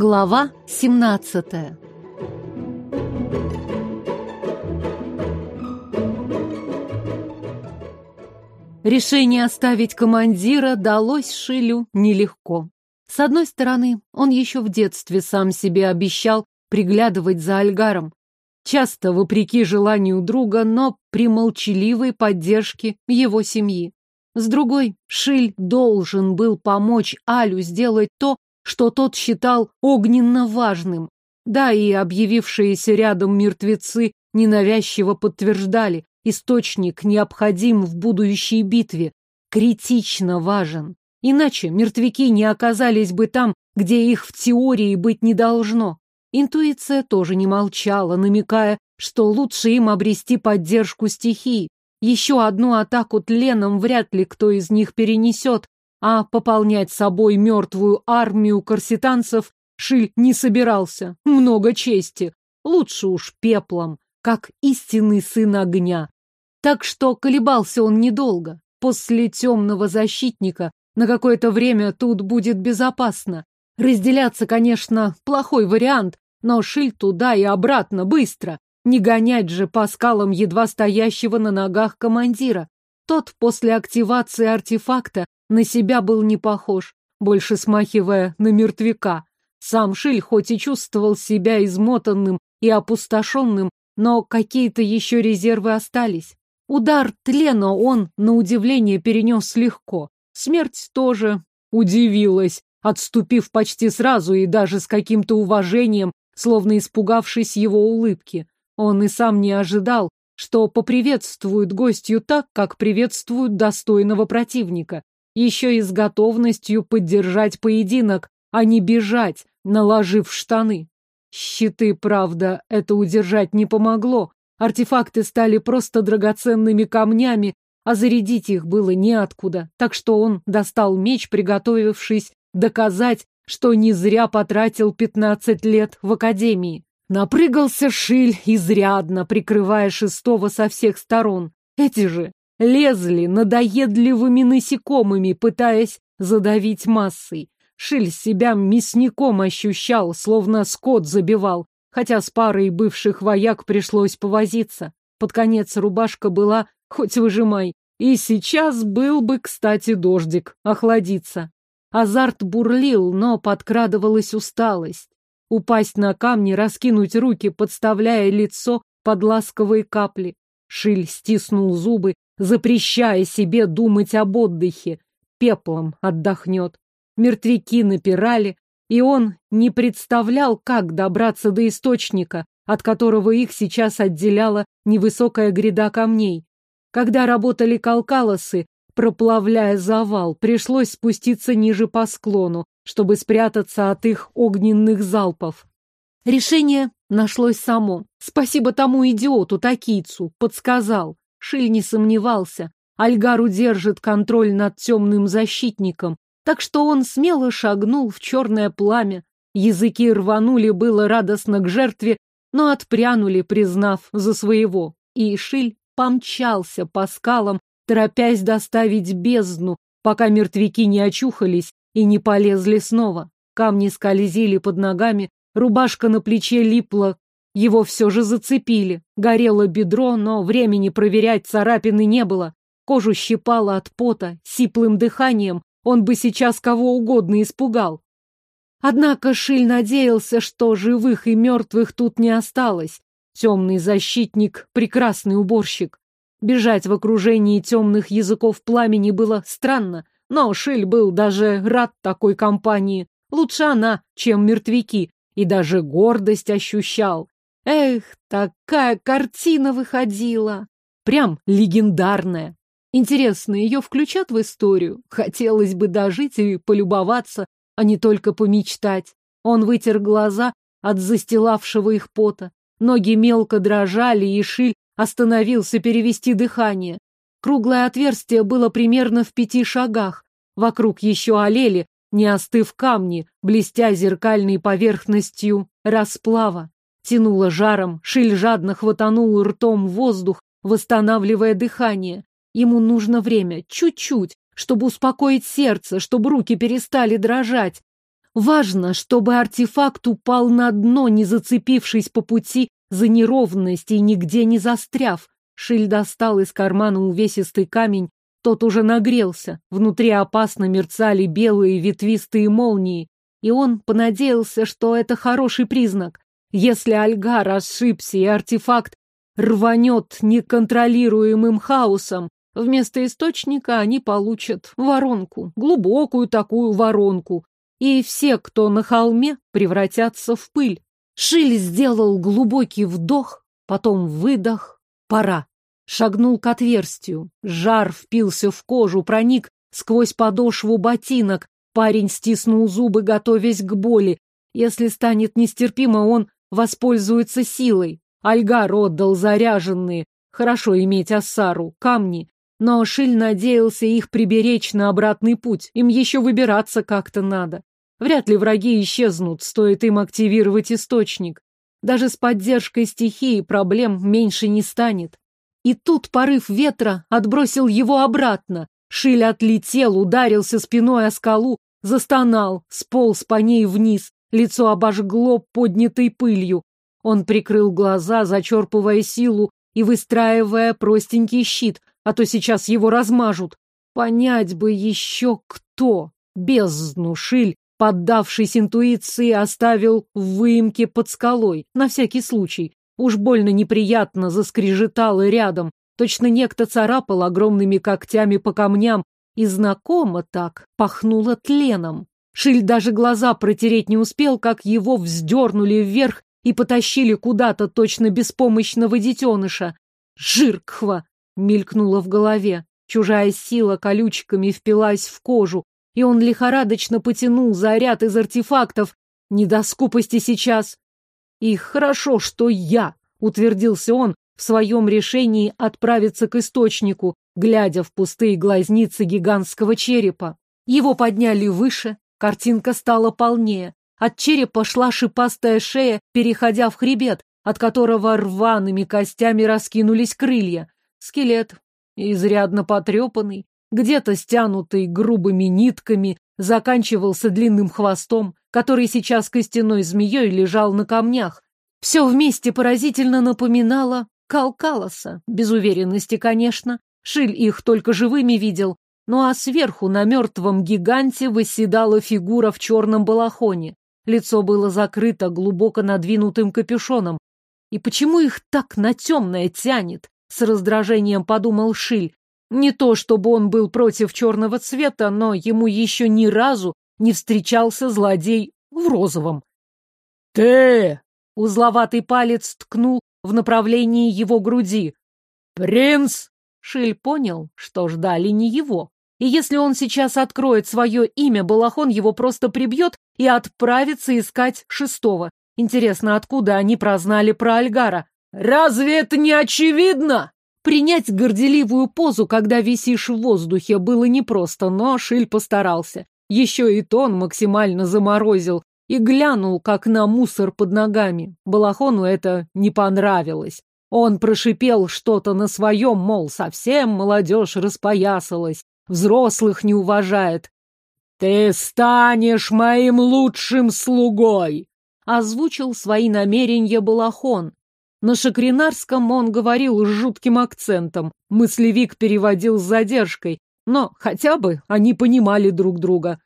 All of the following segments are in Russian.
Глава 17 Решение оставить командира далось Шилю нелегко. С одной стороны, он еще в детстве сам себе обещал приглядывать за Альгаром. Часто вопреки желанию друга, но при молчаливой поддержке его семьи. С другой, Шиль должен был помочь Алю сделать то, что тот считал огненно важным. Да, и объявившиеся рядом мертвецы ненавязчиво подтверждали, источник необходим в будущей битве, критично важен. Иначе мертвяки не оказались бы там, где их в теории быть не должно. Интуиция тоже не молчала, намекая, что лучше им обрести поддержку стихии. Еще одну атаку тленом вряд ли кто из них перенесет, а пополнять собой мертвую армию корситанцев Шиль не собирался. Много чести. Лучше уж пеплом, как истинный сын огня. Так что колебался он недолго. После темного защитника на какое-то время тут будет безопасно. Разделяться, конечно, плохой вариант, но Шиль туда и обратно быстро. Не гонять же по скалам едва стоящего на ногах командира. Тот после активации артефакта на себя был не похож, больше смахивая на мертвяка. Сам Шиль хоть и чувствовал себя измотанным и опустошенным, но какие-то еще резервы остались. Удар тлена он, на удивление, перенес легко. Смерть тоже удивилась, отступив почти сразу и даже с каким-то уважением, словно испугавшись его улыбки. Он и сам не ожидал, что поприветствуют гостью так, как приветствуют достойного противника еще и с готовностью поддержать поединок, а не бежать, наложив штаны. Щиты, правда, это удержать не помогло. Артефакты стали просто драгоценными камнями, а зарядить их было неоткуда. Так что он достал меч, приготовившись доказать, что не зря потратил пятнадцать лет в академии. Напрыгался Шиль изрядно, прикрывая шестого со всех сторон. Эти же лезли надоедливыми насекомыми, пытаясь задавить массой. Шиль себя мясником ощущал, словно скот забивал, хотя с парой бывших вояк пришлось повозиться. Под конец рубашка была хоть выжимай. И сейчас был бы, кстати, дождик, охладиться. Азарт бурлил, но подкрадывалась усталость. Упасть на камни, раскинуть руки, подставляя лицо под ласковые капли. Шиль стиснул зубы запрещая себе думать об отдыхе. Пеплом отдохнет. Мертвяки напирали, и он не представлял, как добраться до источника, от которого их сейчас отделяла невысокая гряда камней. Когда работали калкалосы, проплавляя завал, пришлось спуститься ниже по склону, чтобы спрятаться от их огненных залпов. Решение нашлось само. Спасибо тому идиоту, такийцу, подсказал. Шиль не сомневался. Альгар удержит контроль над темным защитником, так что он смело шагнул в черное пламя. Языки рванули было радостно к жертве, но отпрянули, признав за своего. И Шиль помчался по скалам, торопясь доставить бездну, пока мертвяки не очухались и не полезли снова. Камни скользили под ногами, рубашка на плече липла его все же зацепили. Горело бедро, но времени проверять царапины не было. Кожу щипало от пота, сиплым дыханием. Он бы сейчас кого угодно испугал. Однако Шиль надеялся, что живых и мертвых тут не осталось. Темный защитник — прекрасный уборщик. Бежать в окружении темных языков пламени было странно, но Шиль был даже рад такой компании. Лучше она, чем мертвяки, и даже гордость ощущал. Эх, такая картина выходила! Прям легендарная. Интересно, ее включат в историю? Хотелось бы дожить и полюбоваться, а не только помечтать. Он вытер глаза от застилавшего их пота. Ноги мелко дрожали, и Шиль остановился перевести дыхание. Круглое отверстие было примерно в пяти шагах. Вокруг еще олели, не остыв камни, блестя зеркальной поверхностью расплава. Тянуло жаром, Шиль жадно хватанул ртом воздух, восстанавливая дыхание. Ему нужно время, чуть-чуть, чтобы успокоить сердце, чтобы руки перестали дрожать. Важно, чтобы артефакт упал на дно, не зацепившись по пути за неровность и нигде не застряв. Шиль достал из кармана увесистый камень, тот уже нагрелся, внутри опасно мерцали белые ветвистые молнии, и он понадеялся, что это хороший признак. Если Альгар ошибся и артефакт рванет неконтролируемым хаосом, вместо источника они получат воронку, глубокую такую воронку, и все, кто на холме, превратятся в пыль. Шиль сделал глубокий вдох, потом выдох. Пора шагнул к отверстию. Жар впился в кожу, проник сквозь подошву ботинок. Парень стиснул зубы, готовясь к боли. Если станет нестерпимо, он воспользуется силой. Альгар отдал заряженные. Хорошо иметь Ассару, камни. Но Шиль надеялся их приберечь на обратный путь. Им еще выбираться как-то надо. Вряд ли враги исчезнут, стоит им активировать источник. Даже с поддержкой стихии проблем меньше не станет. И тут порыв ветра отбросил его обратно. Шиль отлетел, ударился спиной о скалу, застонал, сполз по ней вниз, лицо обожгло поднятой пылью. Он прикрыл глаза, зачерпывая силу и выстраивая простенький щит, а то сейчас его размажут. Понять бы еще кто. Бездну Шиль, поддавшись интуиции, оставил в выемке под скалой, на всякий случай. Уж больно неприятно заскрежетало рядом. Точно некто царапал огромными когтями по камням, и знакомо так пахнуло тленом. Шиль даже глаза протереть не успел, как его вздернули вверх и потащили куда-то точно беспомощного детеныша. «Жиркхва!» — мелькнуло в голове. Чужая сила колючками впилась в кожу, и он лихорадочно потянул заряд из артефактов. Не до скупости сейчас. И хорошо, что я, утвердился он в своем решении отправиться к источнику, глядя в пустые глазницы гигантского черепа. Его подняли выше, картинка стала полнее. От черепа шла шипастая шея, переходя в хребет, от которого рваными костями раскинулись крылья. Скелет, изрядно потрепанный, где-то стянутый грубыми нитками, заканчивался длинным хвостом, который сейчас костяной змеей лежал на камнях. Все вместе поразительно напоминало Калкалоса, без уверенности, конечно. Шиль их только живыми видел, ну а сверху на мертвом гиганте восседала фигура в черном балахоне. Лицо было закрыто глубоко надвинутым капюшоном. И почему их так на темное тянет? С раздражением подумал Шиль. Не то, чтобы он был против черного цвета, но ему еще ни разу не встречался злодей в розовом. «Ты!» — узловатый палец ткнул в направлении его груди. «Принц!» Шиль понял, что ждали не его. И если он сейчас откроет свое имя, Балахон его просто прибьет и отправится искать шестого. Интересно, откуда они прознали про Альгара? «Разве это не очевидно?» Принять горделивую позу, когда висишь в воздухе, было непросто, но Шиль постарался. Еще и тон максимально заморозил и глянул, как на мусор под ногами. Балахону это не понравилось. Он прошипел что-то на своем, мол, совсем молодежь распоясалась, взрослых не уважает. «Ты станешь моим лучшим слугой!» Озвучил свои намерения Балахон, на шакринарском он говорил с жутким акцентом, мыслевик переводил с задержкой, но хотя бы они понимали друг друга.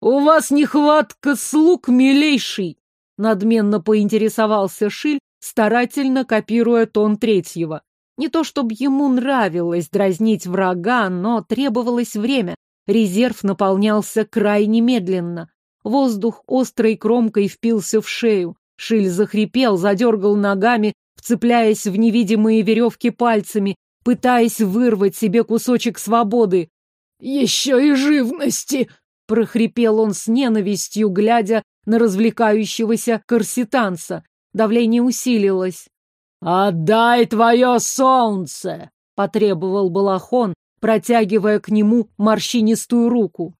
«У вас нехватка слуг, милейший!» Надменно поинтересовался Шиль, старательно копируя тон третьего. Не то чтобы ему нравилось дразнить врага, но требовалось время. Резерв наполнялся крайне медленно. Воздух острой кромкой впился в шею. Шиль захрипел, задергал ногами, вцепляясь в невидимые веревки пальцами, пытаясь вырвать себе кусочек свободы. «Еще и живности!» — прохрипел он с ненавистью, глядя на развлекающегося корситанца. Давление усилилось. «Отдай твое солнце!» — потребовал Балахон, протягивая к нему морщинистую руку.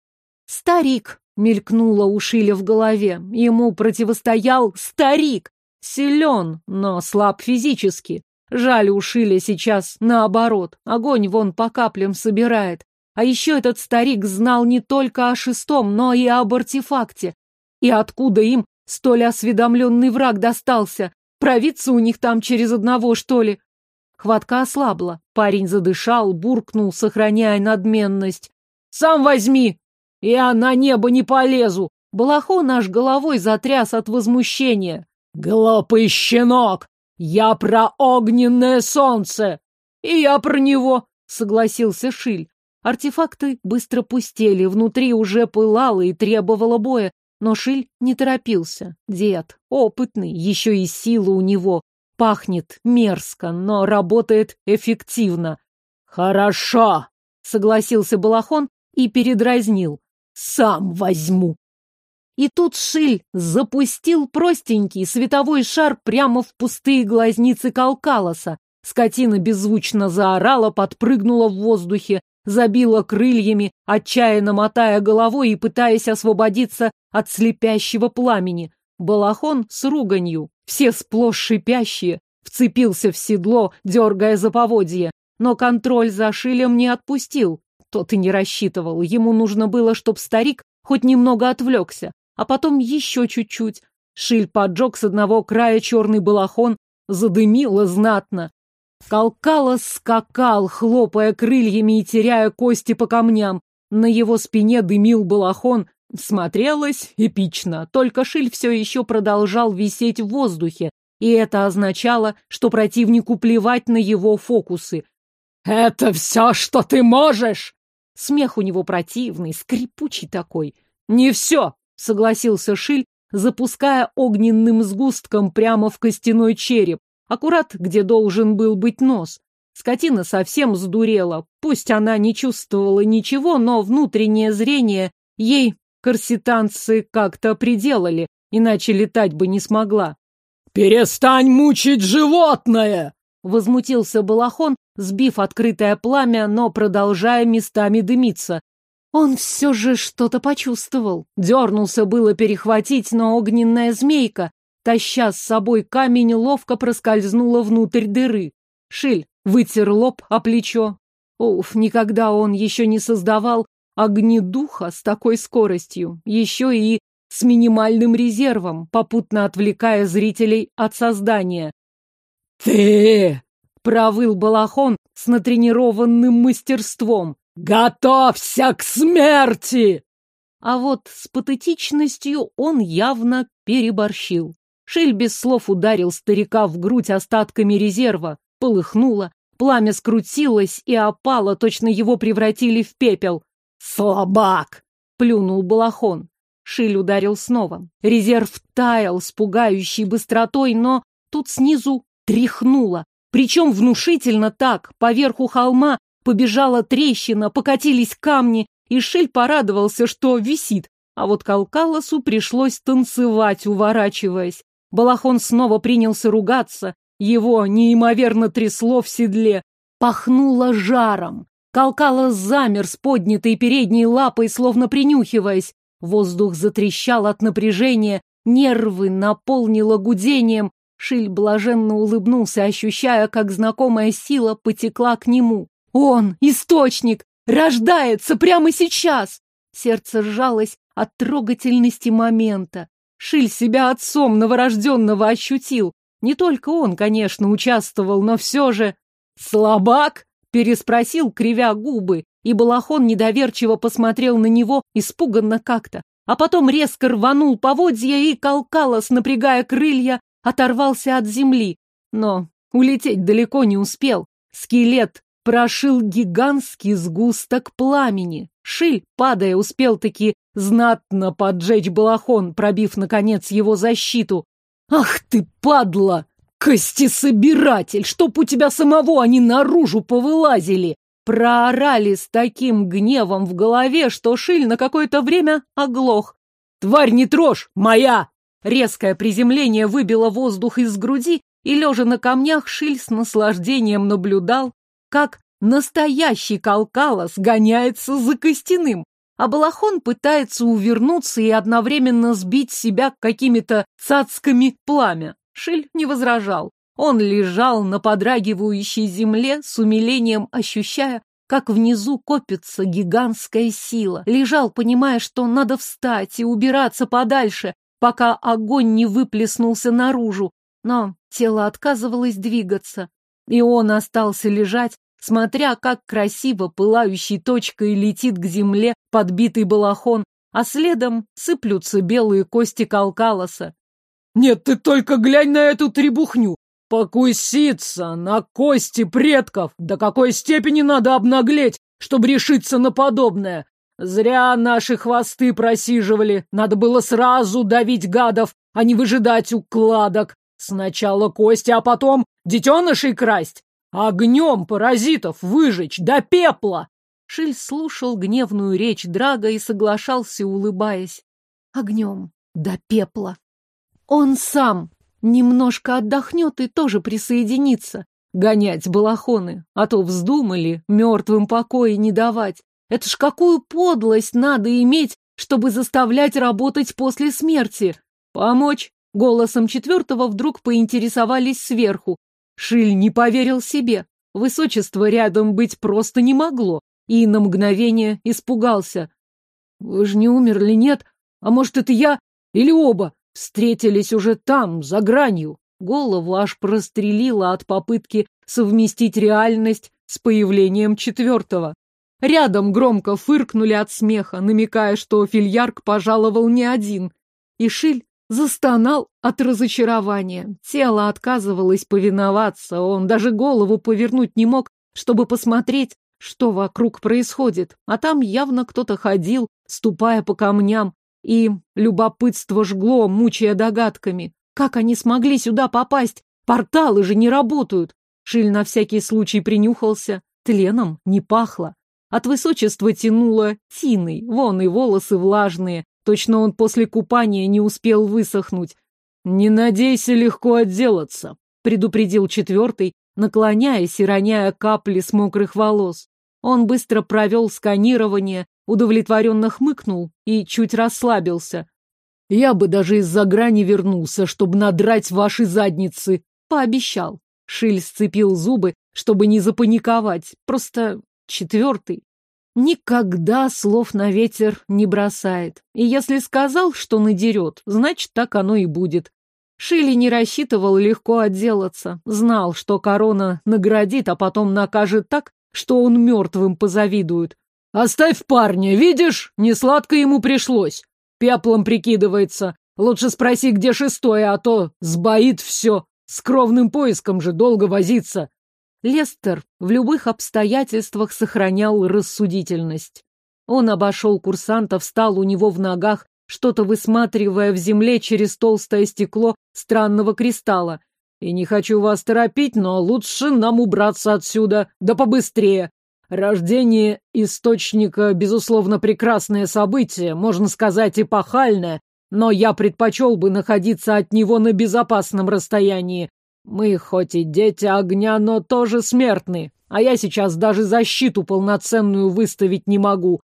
«Старик!» — мелькнуло у Шиля в голове. Ему противостоял старик, Силен, но слаб физически. Жаль, у Шиля сейчас наоборот. Огонь вон по каплям собирает. А еще этот старик знал не только о шестом, но и об артефакте. И откуда им столь осведомленный враг достался? Провидцы у них там через одного, что ли? Хватка ослабла. Парень задышал, буркнул, сохраняя надменность. «Сам возьми! Я на небо не полезу!» Балахо наш головой затряс от возмущения. «Глупый щенок! Я про огненное солнце!» «И я про него!» — согласился Шиль. Артефакты быстро пустели, внутри уже пылало и требовало боя, но Шиль не торопился. Дед, опытный, еще и сила у него. Пахнет мерзко, но работает эффективно. «Хорошо!» — согласился Балахон и передразнил. «Сам возьму!» И тут Шиль запустил простенький световой шар прямо в пустые глазницы Калкалоса. Скотина беззвучно заорала, подпрыгнула в воздухе, забила крыльями, отчаянно мотая головой и пытаясь освободиться от слепящего пламени. Балахон с руганью, все сплошь шипящие, вцепился в седло, дергая за поводье, но контроль за Шилем не отпустил. Тот и не рассчитывал, ему нужно было, чтоб старик хоть немного отвлекся, а потом еще чуть-чуть. Шиль поджег с одного края черный балахон, задымило знатно. Калкала скакал, хлопая крыльями и теряя кости по камням. На его спине дымил балахон. Смотрелось эпично, только Шиль все еще продолжал висеть в воздухе, и это означало, что противнику плевать на его фокусы. «Это все, что ты можешь!» Смех у него противный, скрипучий такой. «Не все!» — согласился Шиль, запуская огненным сгустком прямо в костяной череп аккурат, где должен был быть нос. Скотина совсем сдурела. Пусть она не чувствовала ничего, но внутреннее зрение ей корситанцы как-то приделали, иначе летать бы не смогла. «Перестань мучить животное!» Возмутился Балахон, сбив открытое пламя, но продолжая местами дымиться. Он все же что-то почувствовал. Дернулся было перехватить, но огненная змейка таща с собой камень, ловко проскользнула внутрь дыры. Шиль вытер лоб о плечо. Уф, никогда он еще не создавал огнедуха с такой скоростью, еще и с минимальным резервом, попутно отвлекая зрителей от создания. «Ты!» — провыл Балахон с натренированным мастерством. «Готовься к смерти!» А вот с патетичностью он явно переборщил. Шиль без слов ударил старика в грудь остатками резерва. Полыхнуло, пламя скрутилось и опало, точно его превратили в пепел. «Слабак!» — плюнул Балахон. Шиль ударил снова. Резерв таял с пугающей быстротой, но тут снизу тряхнуло. Причем внушительно так. Поверху холма побежала трещина, покатились камни, и Шиль порадовался, что висит. А вот Калкалосу пришлось танцевать, уворачиваясь. Балахон снова принялся ругаться, его неимоверно трясло в седле, пахнуло жаром. Калкала замер с поднятой передней лапой, словно принюхиваясь. Воздух затрещал от напряжения, нервы наполнило гудением. Шиль блаженно улыбнулся, ощущая, как знакомая сила потекла к нему. «Он! Источник! Рождается прямо сейчас!» Сердце сжалось от трогательности момента. Шиль себя отцом новорожденного ощутил. Не только он, конечно, участвовал, но все же... «Слабак?» — переспросил, кривя губы, и Балахон недоверчиво посмотрел на него, испуганно как-то. А потом резко рванул поводья и Калкалос, напрягая крылья, оторвался от земли. Но улететь далеко не успел. Скелет прошил гигантский сгусток пламени. Шиль, падая, успел таки знатно поджечь балахон, пробив, наконец, его защиту. «Ах ты, падла! Костесобиратель! Чтоб у тебя самого они наружу повылазили!» Проорали с таким гневом в голове, что Шиль на какое-то время оглох. «Тварь не трожь! Моя!» Резкое приземление выбило воздух из груди, и, лежа на камнях, Шиль с наслаждением наблюдал, как настоящий Калкалос гоняется за костяным, а Балахон пытается увернуться и одновременно сбить себя какими-то цацками пламя. Шиль не возражал. Он лежал на подрагивающей земле с умилением, ощущая, как внизу копится гигантская сила. Лежал, понимая, что надо встать и убираться подальше, пока огонь не выплеснулся наружу. Но тело отказывалось двигаться, и он остался лежать, смотря, как красиво пылающей точкой летит к земле подбитый балахон, а следом сыплются белые кости Калкалоса. «Нет, ты только глянь на эту требухню! Покуситься на кости предков! До какой степени надо обнаглеть, чтобы решиться на подобное! Зря наши хвосты просиживали, надо было сразу давить гадов, а не выжидать укладок. Сначала кости, а потом детенышей красть, огнем паразитов выжечь до пепла!» Шиль слушал гневную речь Драга и соглашался, улыбаясь. Огнем до пепла. Он сам немножко отдохнет и тоже присоединится. Гонять балахоны, а то вздумали мертвым покоя не давать. Это ж какую подлость надо иметь, чтобы заставлять работать после смерти. Помочь? Голосом четвертого вдруг поинтересовались сверху. Шиль не поверил себе. Высочество рядом быть просто не могло и на мгновение испугался. «Вы же не умерли, нет? А может, это я? Или оба? Встретились уже там, за гранью?» Голову аж прострелила от попытки совместить реальность с появлением четвертого. Рядом громко фыркнули от смеха, намекая, что фильярк пожаловал не один. И Шиль застонал от разочарования. Тело отказывалось повиноваться, он даже голову повернуть не мог, чтобы посмотреть, что вокруг происходит, а там явно кто-то ходил, ступая по камням, и любопытство жгло, мучая догадками. Как они смогли сюда попасть? Порталы же не работают. Шиль на всякий случай принюхался. Тленом не пахло. От высочества тянуло тиной, вон и волосы влажные. Точно он после купания не успел высохнуть. «Не надейся легко отделаться», — предупредил четвертый, наклоняясь и роняя капли с мокрых волос. Он быстро провел сканирование, удовлетворенно хмыкнул и чуть расслабился. «Я бы даже из-за грани вернулся, чтобы надрать ваши задницы», — пообещал. Шиль сцепил зубы, чтобы не запаниковать. Просто четвертый. Никогда слов на ветер не бросает. И если сказал, что надерет, значит, так оно и будет. Шилли не рассчитывал легко отделаться. Знал, что корона наградит, а потом накажет так, что он мертвым позавидует. «Оставь парня, видишь? Несладко ему пришлось. Пеплом прикидывается. Лучше спроси, где шестое, а то сбоит все. С кровным поиском же долго возиться». Лестер в любых обстоятельствах сохранял рассудительность. Он обошел курсанта, встал у него в ногах, что-то высматривая в земле через толстое стекло странного кристалла. И не хочу вас торопить, но лучше нам убраться отсюда, да побыстрее. Рождение источника, безусловно, прекрасное событие, можно сказать, эпохальное, но я предпочел бы находиться от него на безопасном расстоянии. Мы хоть и дети огня, но тоже смертны, а я сейчас даже защиту полноценную выставить не могу.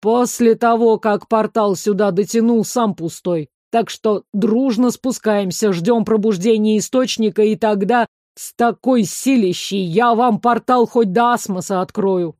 После того, как портал сюда дотянул, сам пустой. Так что дружно спускаемся, ждем пробуждения источника, и тогда с такой силищей я вам портал хоть до Асмоса открою.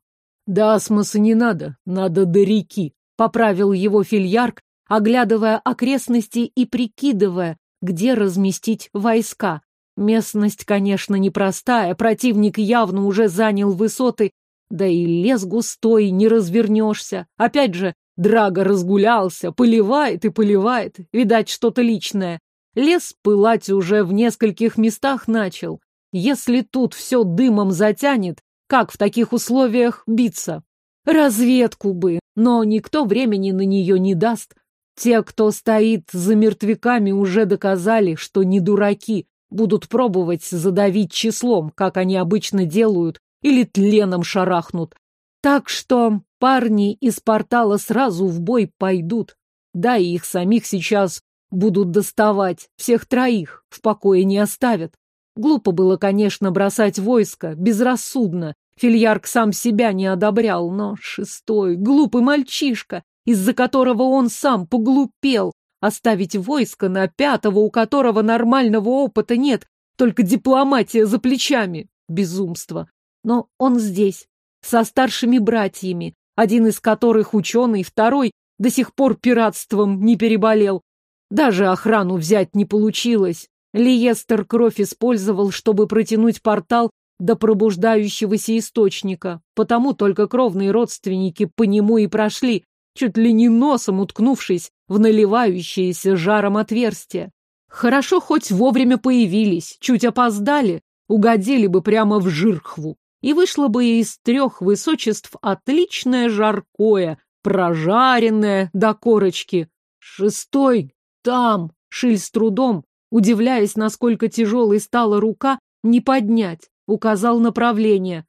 До Асмоса не надо, надо до реки, поправил его фильярк, оглядывая окрестности и прикидывая, где разместить войска. Местность, конечно, непростая, противник явно уже занял высоты, да и лес густой, не развернешься. Опять же, Драго разгулялся, поливает и поливает, видать, что-то личное. Лес пылать уже в нескольких местах начал. Если тут все дымом затянет, как в таких условиях биться? Разведку бы, но никто времени на нее не даст. Те, кто стоит за мертвяками, уже доказали, что не дураки, будут пробовать задавить числом, как они обычно делают, или тленом шарахнут. Так что парни из портала сразу в бой пойдут. Да, и их самих сейчас будут доставать, всех троих, в покое не оставят. Глупо было, конечно, бросать войско, безрассудно. Фильярк сам себя не одобрял, но шестой, глупый мальчишка, из-за которого он сам поглупел, оставить войско на пятого, у которого нормального опыта нет, только дипломатия за плечами. Безумство. Но он здесь, со старшими братьями, один из которых ученый, второй до сих пор пиратством не переболел. Даже охрану взять не получилось. Лиестер кровь использовал, чтобы протянуть портал до пробуждающегося источника, потому только кровные родственники по нему и прошли, чуть ли не носом уткнувшись в наливающееся жаром отверстие. Хорошо хоть вовремя появились, чуть опоздали, угодили бы прямо в жирхву. И вышло бы из трех высочеств отличное жаркое, прожаренное до корочки. Шестой там, Шиль с трудом, удивляясь, насколько тяжелой стала рука, не поднять, указал направление.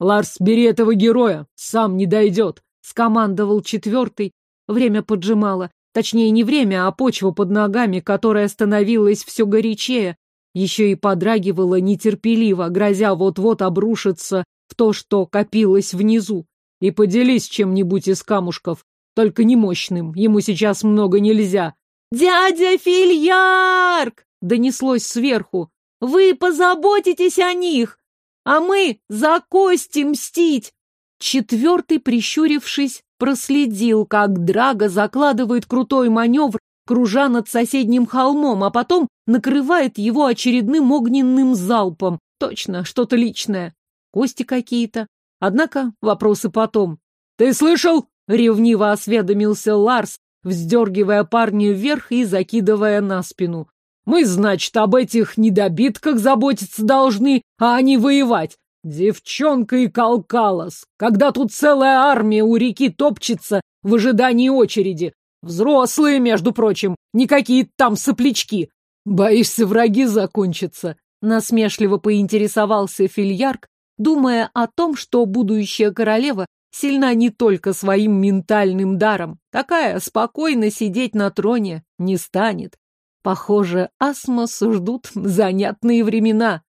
«Ларс, бери этого героя, сам не дойдет», — скомандовал четвертый. Время поджимало. Точнее, не время, а почва под ногами, которая становилась все горячее, еще и подрагивала нетерпеливо, грозя вот-вот обрушиться в то, что копилось внизу. И поделись чем-нибудь из камушков, только не мощным, ему сейчас много нельзя. «Дядя Фильярк!» — донеслось сверху. «Вы позаботитесь о них, а мы за кости мстить!» Четвертый, прищурившись, проследил, как Драго закладывает крутой маневр, кружа над соседним холмом, а потом накрывает его очередным огненным залпом. Точно, что-то личное. Кости какие-то. Однако вопросы потом. «Ты слышал?» — ревниво осведомился Ларс, вздергивая парня вверх и закидывая на спину. «Мы, значит, об этих недобитках заботиться должны, а они воевать. Девчонка и Калкалос, когда тут целая армия у реки топчется в ожидании очереди. Взрослые, между прочим, не какие там соплячки. Боишься, враги закончатся?» Насмешливо поинтересовался Фильярк, думая о том, что будущая королева сильна не только своим ментальным даром. Такая спокойно сидеть на троне не станет. Похоже, Асмос ждут занятные времена.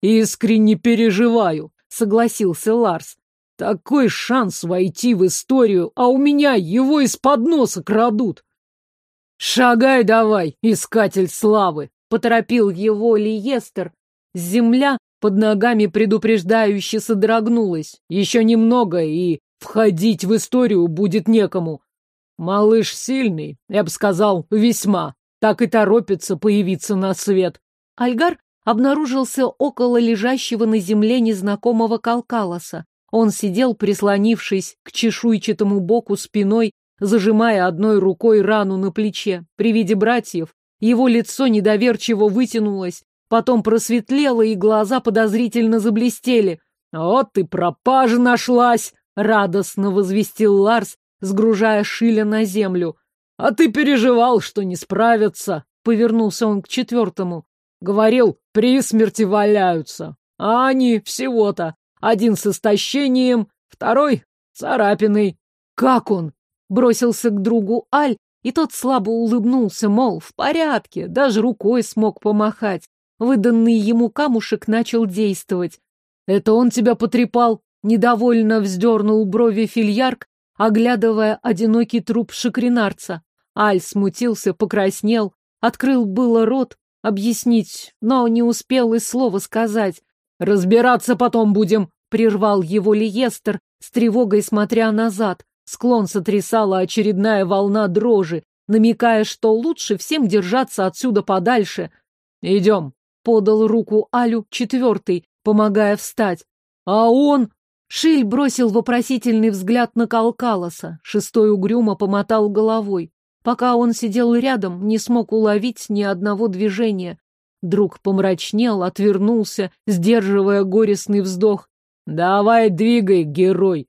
«Искренне переживаю», — согласился Ларс. «Такой шанс войти в историю, а у меня его из-под носа крадут». «Шагай давай, искатель славы!» — поторопил его Лиестер. Земля под ногами предупреждающе содрогнулась. Еще немного, и входить в историю будет некому. Малыш сильный, я бы сказал, весьма. Так и торопится появиться на свет. Альгар обнаружился около лежащего на земле незнакомого Калкалоса. Он сидел, прислонившись к чешуйчатому боку спиной, зажимая одной рукой рану на плече. При виде братьев его лицо недоверчиво вытянулось, потом просветлело, и глаза подозрительно заблестели. «Вот и пропажа нашлась!» — радостно возвестил Ларс, сгружая Шиля на землю. «А ты переживал, что не справятся!» — повернулся он к четвертому. Говорил, при смерти валяются. А они всего-то. Один с истощением, второй царапиной. Как он? Бросился к другу Аль, и тот слабо улыбнулся, мол, в порядке, даже рукой смог помахать. Выданный ему камушек начал действовать. «Это он тебя потрепал?» Недовольно вздернул брови фильярк, оглядывая одинокий труп шакринарца. Аль смутился, покраснел, открыл было рот, объяснить, но не успел и слова сказать. «Разбираться потом будем», — прервал его Лиестер, с тревогой смотря назад. Склон сотрясала очередная волна дрожи, намекая, что лучше всем держаться отсюда подальше. «Идем», — подал руку Алю четвертый, помогая встать. «А он...» Шиль бросил вопросительный взгляд на Калкалоса. Шестой угрюмо помотал головой. Пока он сидел рядом, не смог уловить ни одного движения. Друг помрачнел, отвернулся, сдерживая горестный вздох. «Давай двигай, герой!»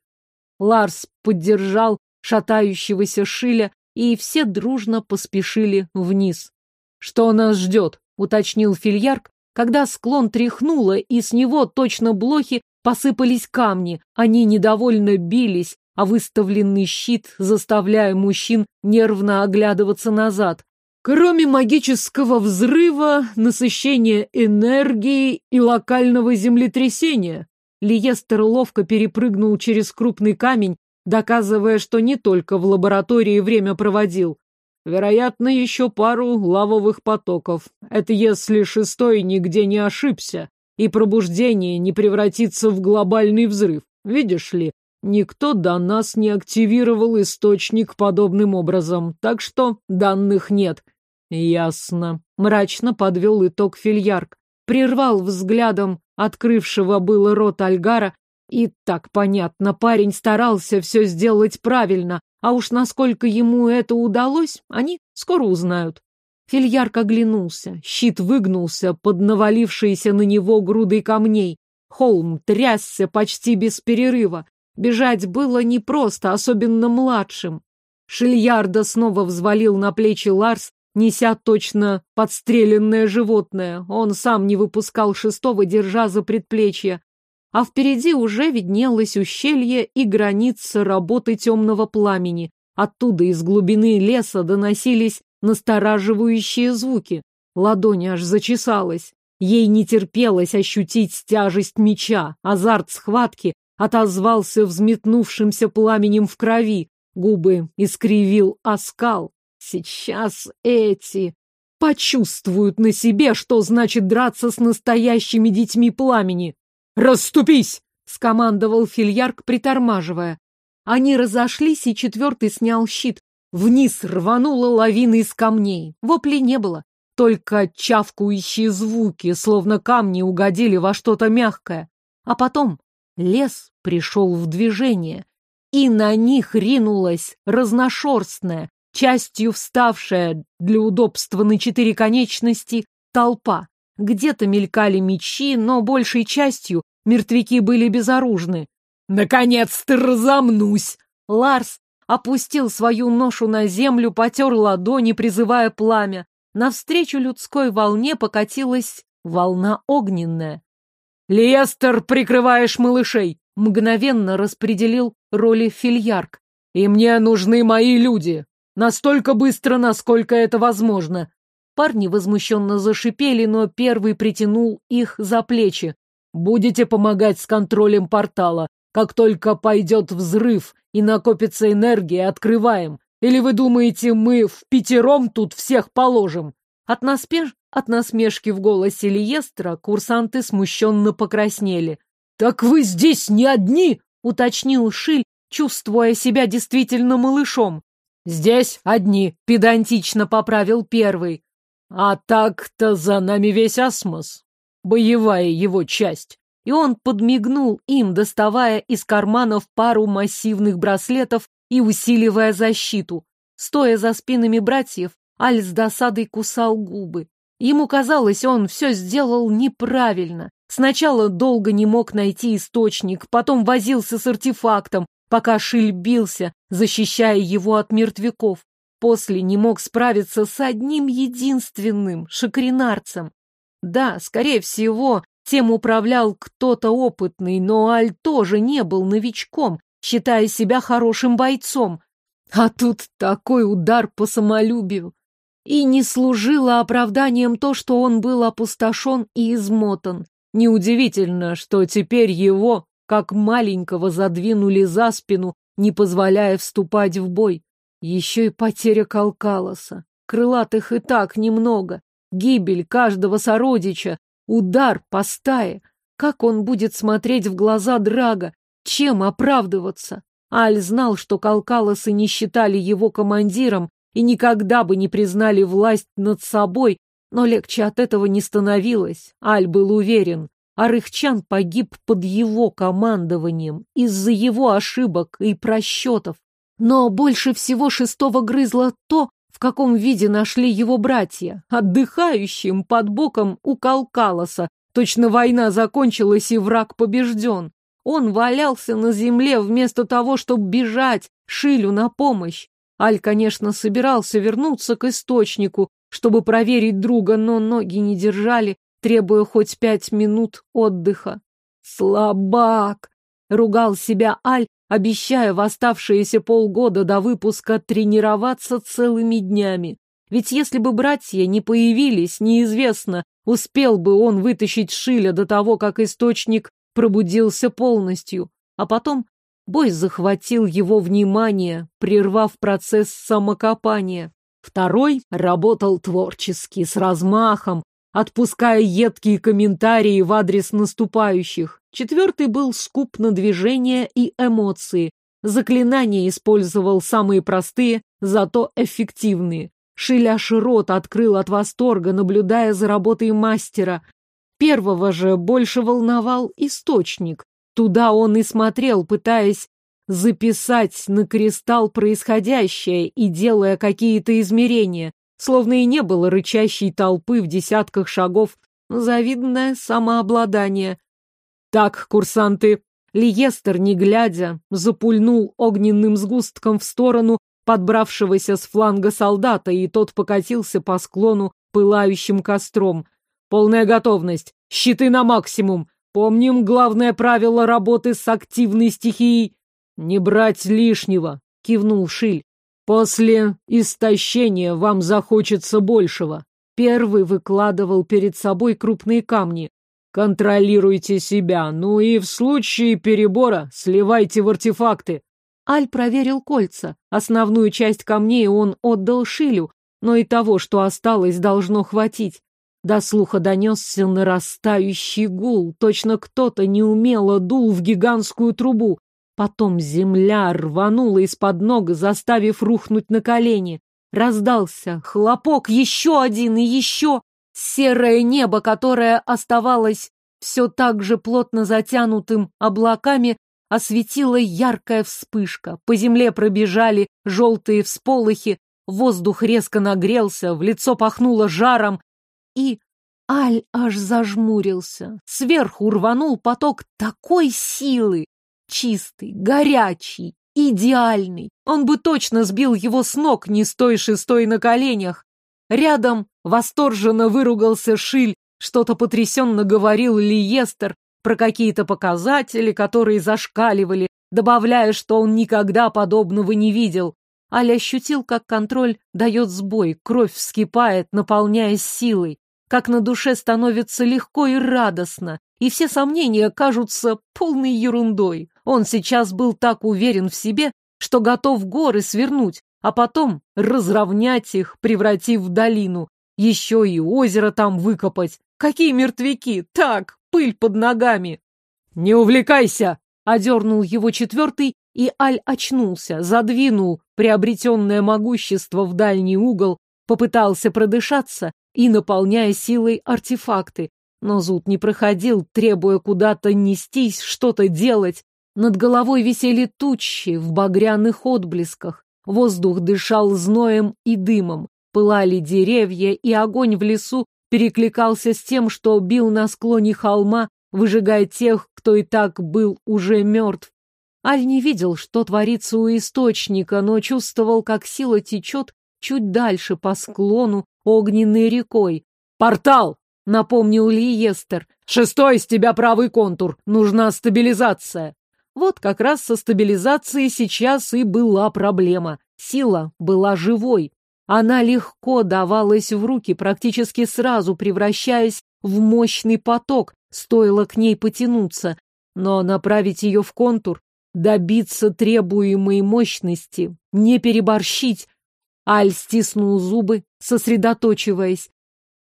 Ларс поддержал шатающегося Шиля, и все дружно поспешили вниз. «Что нас ждет?» — уточнил Фильярк, когда склон тряхнуло, и с него точно блохи посыпались камни. Они недовольно бились, а выставленный щит, заставляя мужчин нервно оглядываться назад. Кроме магического взрыва, насыщения энергии и локального землетрясения, Лиестер ловко перепрыгнул через крупный камень, доказывая, что не только в лаборатории время проводил. Вероятно, еще пару лавовых потоков. Это если шестой нигде не ошибся, и пробуждение не превратится в глобальный взрыв. Видишь ли, никто до нас не активировал источник подобным образом, так что данных нет. Ясно. Мрачно подвел итог Фильярк. Прервал взглядом открывшего было рот Альгара. И так понятно, парень старался все сделать правильно, а уж насколько ему это удалось, они скоро узнают. Фильярк оглянулся, щит выгнулся под навалившиеся на него грудой камней. Холм трясся почти без перерыва. Бежать было непросто, особенно младшим. Шильярда снова взвалил на плечи Ларс, неся точно подстреленное животное. Он сам не выпускал шестого, держа за предплечье. А впереди уже виднелось ущелье и граница работы темного пламени. Оттуда из глубины леса доносились настораживающие звуки. Ладонь аж зачесалась. Ей не терпелось ощутить тяжесть меча. Азарт схватки отозвался взметнувшимся пламенем в крови. Губы искривил оскал. Сейчас эти почувствуют на себе, что значит драться с настоящими детьми пламени. «Расступись!» — скомандовал Фильярк, притормаживая. Они разошлись, и четвертый снял щит. Вниз рванула лавина из камней. Вопли не было, только чавкающие звуки, словно камни угодили во что-то мягкое. А потом лес пришел в движение, и на них ринулась разношерстная, частью вставшая для удобства на четыре конечности толпа. Где-то мелькали мечи, но большей частью мертвяки были безоружны. «Наконец-то разомнусь!» Ларс опустил свою ношу на землю, потер ладони, призывая пламя. Навстречу людской волне покатилась волна огненная. «Лестер, прикрываешь малышей!» Мгновенно распределил роли фильярк. «И мне нужны мои люди!» Настолько быстро, насколько это возможно. Парни возмущенно зашипели, но первый притянул их за плечи. Будете помогать с контролем портала. Как только пойдет взрыв и накопится энергия, открываем. Или вы думаете, мы в пятером тут всех положим? От наспеж... От насмешки в голосе Лиестра курсанты смущенно покраснели. «Так вы здесь не одни!» — уточнил Шиль, чувствуя себя действительно малышом. «Здесь одни», — педантично поправил первый. «А так-то за нами весь асмос. Боевая его часть». И он подмигнул им, доставая из карманов пару массивных браслетов и усиливая защиту. Стоя за спинами братьев, Аль с досадой кусал губы. Ему казалось, он все сделал неправильно. Сначала долго не мог найти источник, потом возился с артефактом, пока Шиль бился, защищая его от мертвяков. После не мог справиться с одним единственным шакринарцем. Да, скорее всего, тем управлял кто-то опытный, но Аль тоже не был новичком, считая себя хорошим бойцом. А тут такой удар по самолюбию. И не служило оправданием то, что он был опустошен и измотан. Неудивительно, что теперь его как маленького задвинули за спину, не позволяя вступать в бой. Еще и потеря Калкалоса. Крылатых и так немного. Гибель каждого сородича. Удар по стае. Как он будет смотреть в глаза Драга? Чем оправдываться? Аль знал, что Калкалосы не считали его командиром и никогда бы не признали власть над собой, но легче от этого не становилось. Аль был уверен, а Рыхчан погиб под его командованием из-за его ошибок и просчетов. Но больше всего шестого грызло то, в каком виде нашли его братья, отдыхающим под боком у Калкалоса. Точно война закончилась и враг побежден. Он валялся на земле вместо того, чтобы бежать Шилю на помощь. Аль, конечно, собирался вернуться к источнику, чтобы проверить друга, но ноги не держали, требуя хоть пять минут отдыха. «Слабак!» — ругал себя Аль, обещая в оставшиеся полгода до выпуска тренироваться целыми днями. Ведь если бы братья не появились, неизвестно, успел бы он вытащить Шиля до того, как источник пробудился полностью. А потом бой захватил его внимание, прервав процесс самокопания. Второй работал творчески, с размахом, отпуская едкие комментарии в адрес наступающих. Четвертый был скуп на движения и эмоции. Заклинания использовал самые простые, зато эффективные. Шиляш рот открыл от восторга, наблюдая за работой мастера. Первого же больше волновал источник. Туда он и смотрел, пытаясь записать на кристалл происходящее и делая какие-то измерения, словно и не было рычащей толпы в десятках шагов. Завидное самообладание. Так, курсанты, Лиестер, не глядя, запульнул огненным сгустком в сторону подбравшегося с фланга солдата, и тот покатился по склону пылающим костром. Полная готовность, щиты на максимум. Помним главное правило работы с активной стихией «Не брать лишнего», — кивнул Шиль. «После истощения вам захочется большего». Первый выкладывал перед собой крупные камни. «Контролируйте себя, ну и в случае перебора сливайте в артефакты». Аль проверил кольца. Основную часть камней он отдал Шилю, но и того, что осталось, должно хватить. До слуха донесся нарастающий гул. Точно кто-то неумело дул в гигантскую трубу. Потом земля рванула из-под ног, заставив рухнуть на колени. Раздался хлопок, еще один и еще. Серое небо, которое оставалось все так же плотно затянутым облаками, осветила яркая вспышка. По земле пробежали желтые всполохи, воздух резко нагрелся, в лицо пахнуло жаром, и Аль аж зажмурился. Сверху рванул поток такой силы, Чистый, горячий, идеальный. Он бы точно сбил его с ног, не стой шестой на коленях. Рядом восторженно выругался Шиль, что-то потрясенно говорил Лиестер про какие-то показатели, которые зашкаливали, добавляя, что он никогда подобного не видел. Аля ощутил, как контроль дает сбой, кровь вскипает, наполняясь силой, как на душе становится легко и радостно, и все сомнения кажутся полной ерундой. Он сейчас был так уверен в себе, что готов горы свернуть, а потом разровнять их, превратив в долину. Еще и озеро там выкопать. Какие мертвяки! Так, пыль под ногами. «Не увлекайся!» — одернул его четвертый, и Аль очнулся, задвинул приобретенное могущество в дальний угол, попытался продышаться и наполняя силой артефакты. Но зуд не проходил, требуя куда-то нестись, что-то делать. Над головой висели тучи в багряных отблесках. Воздух дышал зноем и дымом. Пылали деревья, и огонь в лесу перекликался с тем, что бил на склоне холма, выжигая тех, кто и так был уже мертв. Аль не видел, что творится у источника, но чувствовал, как сила течет чуть дальше по склону огненной рекой. «Портал!» — напомнил Лиестер. «Шестой с тебя правый контур. Нужна стабилизация». Вот как раз со стабилизацией сейчас и была проблема. Сила была живой. Она легко давалась в руки, практически сразу превращаясь в мощный поток, стоило к ней потянуться. Но направить ее в контур, добиться требуемой мощности, не переборщить. Аль стиснул зубы, сосредоточиваясь.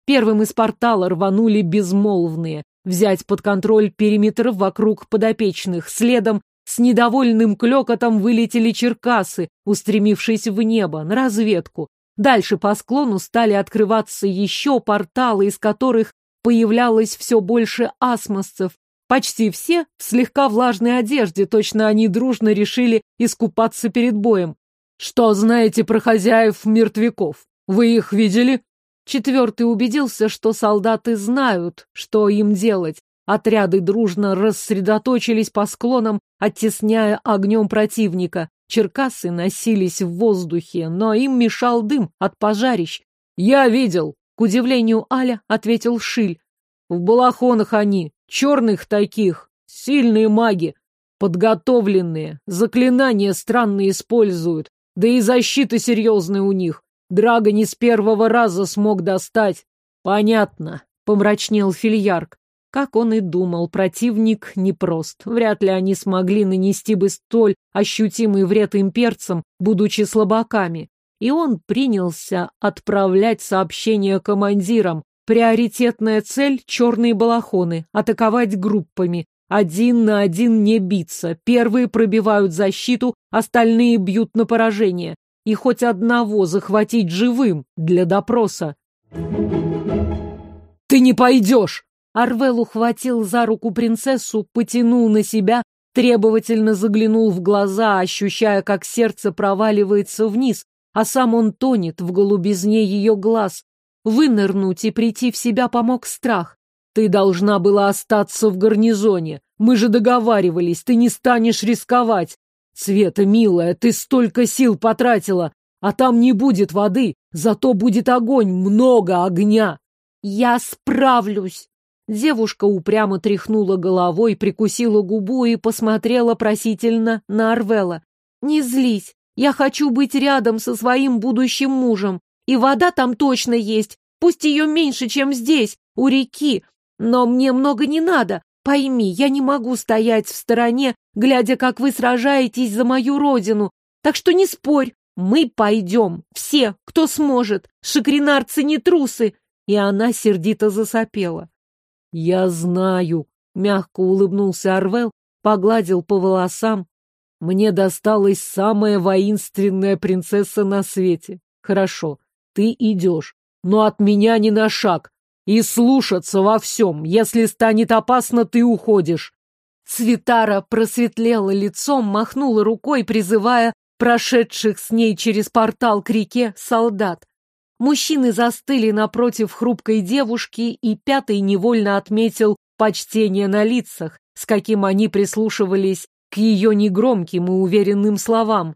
Первым из портала рванули безмолвные, взять под контроль периметр вокруг подопечных. Следом с недовольным клёкотом вылетели черкасы, устремившись в небо, на разведку. Дальше по склону стали открываться еще порталы, из которых появлялось все больше асмосцев. Почти все в слегка влажной одежде, точно они дружно решили искупаться перед боем. «Что знаете про хозяев мертвяков? Вы их видели?» Четвертый убедился, что солдаты знают, что им делать. Отряды дружно рассредоточились по склонам, оттесняя огнем противника. Черкасы носились в воздухе, но им мешал дым от пожарищ. «Я видел!» — к удивлению Аля ответил Шиль. «В балахонах они, черных таких, сильные маги, подготовленные, заклинания странные используют, да и защита серьезная у них. Драга не с первого раза смог достать. Понятно, помрачнел Фильярк. Как он и думал, противник непрост. Вряд ли они смогли нанести бы столь ощутимый вред имперцам, будучи слабаками. И он принялся отправлять сообщения командирам. Приоритетная цель — черные балахоны, атаковать группами. Один на один не биться. Первые пробивают защиту, остальные бьют на поражение. И хоть одного захватить живым для допроса. «Ты не пойдешь!» Арвел ухватил за руку принцессу, потянул на себя, требовательно заглянул в глаза, ощущая, как сердце проваливается вниз, а сам он тонет в голубизне ее глаз. Вынырнуть и прийти в себя помог страх. Ты должна была остаться в гарнизоне. Мы же договаривались, ты не станешь рисковать. Света, милая, ты столько сил потратила, а там не будет воды, зато будет огонь, много огня. Я справлюсь. Девушка упрямо тряхнула головой, прикусила губу и посмотрела просительно на Арвела. «Не злись, я хочу быть рядом со своим будущим мужем. И вода там точно есть, пусть ее меньше, чем здесь, у реки. Но мне много не надо. Пойми, я не могу стоять в стороне, глядя, как вы сражаетесь за мою родину. Так что не спорь, мы пойдем, все, кто сможет. Шакринарцы не трусы. И она сердито засопела. «Я знаю», — мягко улыбнулся Арвел, погладил по волосам. «Мне досталась самая воинственная принцесса на свете. Хорошо, ты идешь, но от меня ни на шаг. И слушаться во всем. Если станет опасно, ты уходишь». Цветара просветлела лицом, махнула рукой, призывая прошедших с ней через портал к реке солдат. Мужчины застыли напротив хрупкой девушки, и пятый невольно отметил почтение на лицах, с каким они прислушивались к ее негромким и уверенным словам.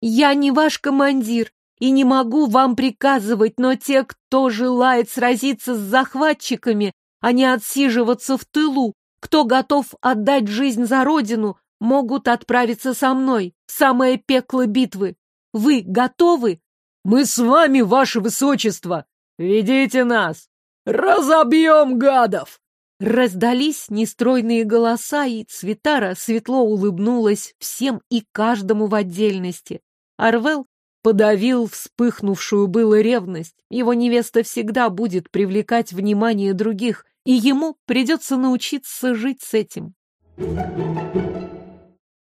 «Я не ваш командир и не могу вам приказывать, но те, кто желает сразиться с захватчиками, а не отсиживаться в тылу, кто готов отдать жизнь за родину, могут отправиться со мной в самое пекло битвы. Вы готовы?» Мы с вами, ваше высочество! Ведите нас! Разобьем гадов!» Раздались нестройные голоса, и Цветара светло улыбнулась всем и каждому в отдельности. Арвел подавил вспыхнувшую было ревность. Его невеста всегда будет привлекать внимание других, и ему придется научиться жить с этим.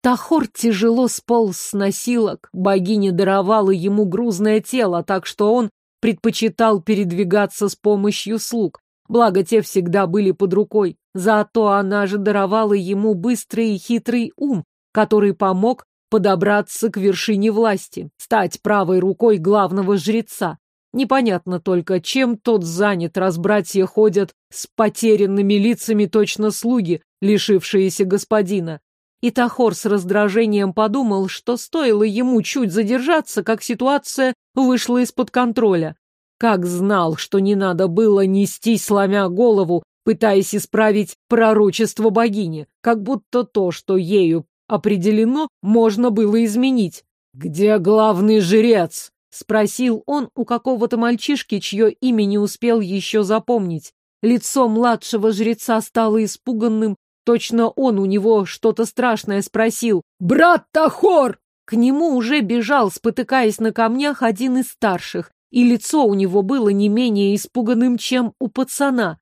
Тахор тяжело сполз с носилок, богиня даровала ему грузное тело, так что он предпочитал передвигаться с помощью слуг, благо те всегда были под рукой. Зато она же даровала ему быстрый и хитрый ум, который помог подобраться к вершине власти, стать правой рукой главного жреца. Непонятно только, чем тот занят, раз братья ходят с потерянными лицами точно слуги, лишившиеся господина. И Тахор с раздражением подумал, что стоило ему чуть задержаться, как ситуация вышла из-под контроля. Как знал, что не надо было нести, сломя голову, пытаясь исправить пророчество богини, как будто то, что ею определено, можно было изменить. «Где главный жрец?» — спросил он у какого-то мальчишки, чье имя не успел еще запомнить. Лицо младшего жреца стало испуганным, Точно он у него что-то страшное спросил. «Брат Тахор!» К нему уже бежал, спотыкаясь на камнях, один из старших, и лицо у него было не менее испуганным, чем у пацана.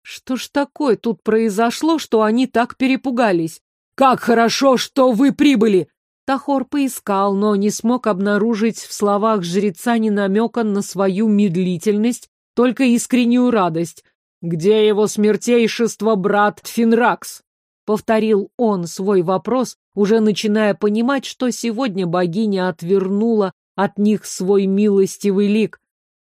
Что ж такое тут произошло, что они так перепугались? «Как хорошо, что вы прибыли!» Тахор поискал, но не смог обнаружить в словах жреца ни намека на свою медлительность, только искреннюю радость. «Где его смертейшество брат Финракс?» Повторил он свой вопрос, уже начиная понимать, что сегодня богиня отвернула от них свой милостивый лик.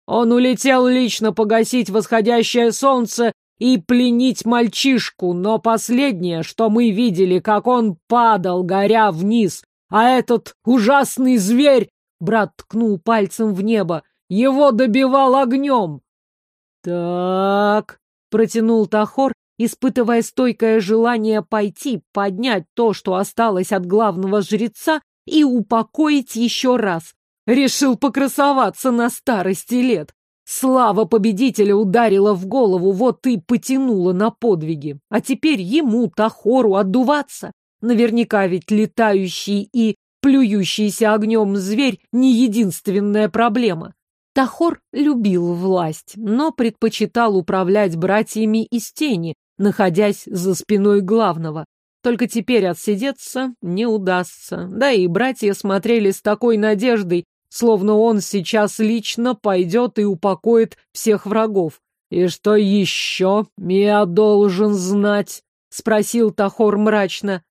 Он улетел лично погасить восходящее солнце и пленить мальчишку, но последнее, что мы видели, как он падал, горя вниз, а этот ужасный зверь, брат ткнул пальцем в небо, его добивал огнем. Так, Протянул Тахор, испытывая стойкое желание пойти, поднять то, что осталось от главного жреца, и упокоить еще раз. Решил покрасоваться на старости лет. Слава победителя ударила в голову, вот и потянула на подвиги. А теперь ему, Тахору, отдуваться. Наверняка ведь летающий и плюющийся огнем зверь не единственная проблема. Тахор любил власть, но предпочитал управлять братьями из тени, находясь за спиной главного. Только теперь отсидеться не удастся. Да и братья смотрели с такой надеждой, словно он сейчас лично пойдет и упокоит всех врагов. «И что еще я должен знать?» — спросил Тахор мрачно.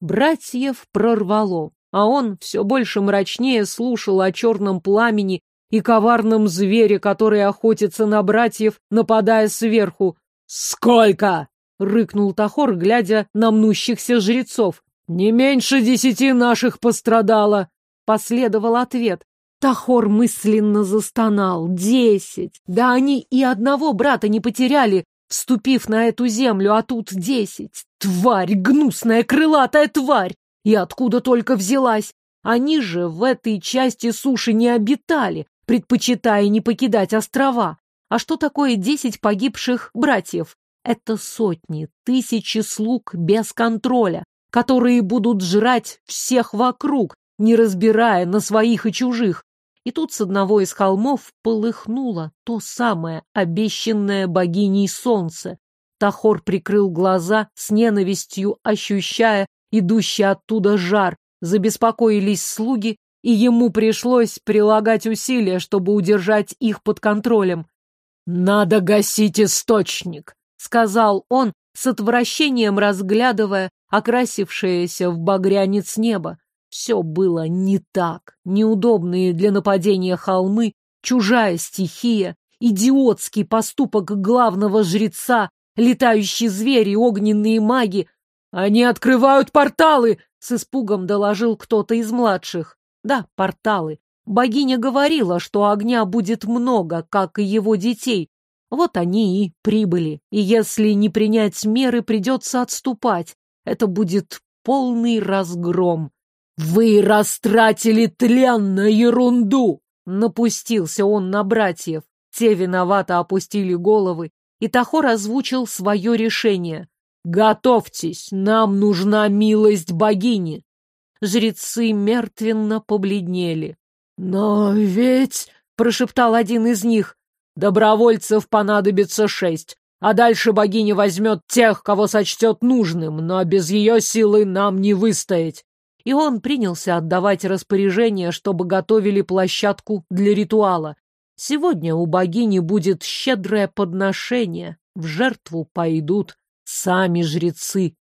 Братьев прорвало, а он все больше мрачнее слушал о черном пламени и коварном звере, который охотится на братьев, нападая сверху. «Сколько?» — рыкнул Тахор, глядя на мнущихся жрецов. «Не меньше десяти наших пострадало!» — последовал ответ. Тахор мысленно застонал. Десять! Да они и одного брата не потеряли, вступив на эту землю, а тут десять. Тварь, гнусная крылатая тварь! И откуда только взялась? Они же в этой части суши не обитали, предпочитая не покидать острова. А что такое десять погибших братьев? Это сотни, тысячи слуг без контроля, которые будут жрать всех вокруг, не разбирая на своих и чужих. И тут с одного из холмов полыхнуло то самое обещанное богиней солнце. Тахор прикрыл глаза с ненавистью, ощущая идущий оттуда жар. Забеспокоились слуги, и ему пришлось прилагать усилия, чтобы удержать их под контролем. «Надо гасить источник», — сказал он, с отвращением разглядывая окрасившееся в багрянец небо. Все было не так. Неудобные для нападения холмы, чужая стихия, идиотский поступок главного жреца, летающие звери, огненные маги. Они открывают порталы, с испугом доложил кто-то из младших. Да, порталы. Богиня говорила, что огня будет много, как и его детей. Вот они и прибыли. И если не принять меры, придется отступать. Это будет полный разгром. «Вы растратили тлен на ерунду!» Напустился он на братьев. Те виновато опустили головы, и Тахор озвучил свое решение. «Готовьтесь, нам нужна милость богини!» Жрецы мертвенно побледнели. «Но ведь...» — прошептал один из них. «Добровольцев понадобится шесть, а дальше богиня возьмет тех, кого сочтет нужным, но без ее силы нам не выстоять и он принялся отдавать распоряжение, чтобы готовили площадку для ритуала. Сегодня у богини будет щедрое подношение, в жертву пойдут сами жрецы.